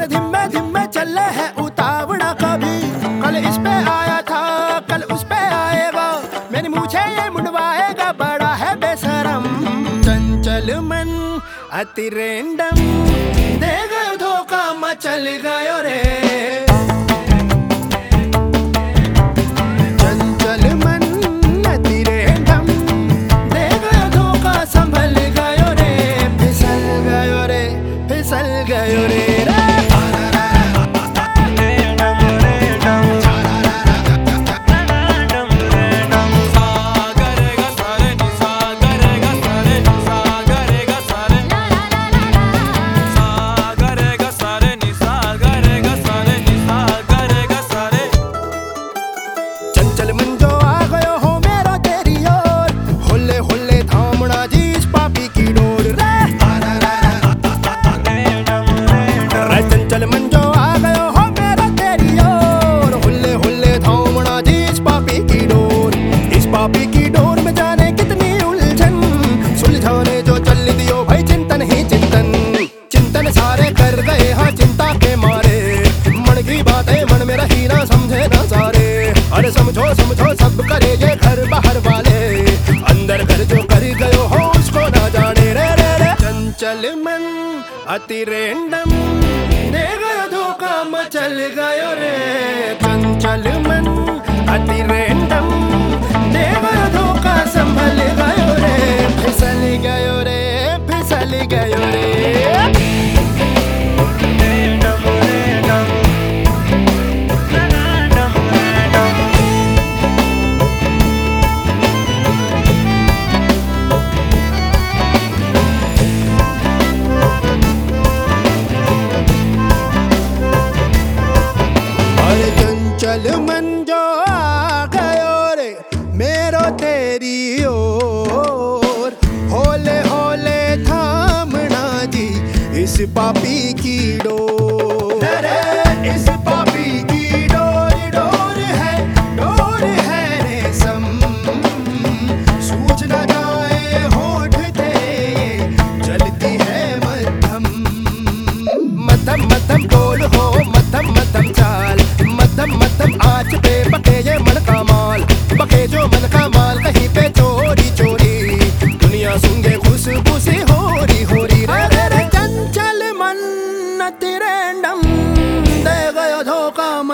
पर धीमे धीमे चले है उतावड़ा कभी। कल इस पे आया था, कल उस पे आएगा मेरी मुझे ये मुंडवाएगा, बड़ा है बेसरम चंचल मन अति रेंडम दे गयो धोखा मचल गयो रे। संभल गयो रे। अरे समझो समझो, सब करे ये घर बाहर वाले। अंदर घर जो कर गयो हो, उसको ना जाने। रे रे रे। चंचल मन, अति रेंडम दे धोखा, मचल गयो रे। चंचल मन, अति रेंडम papi quiero.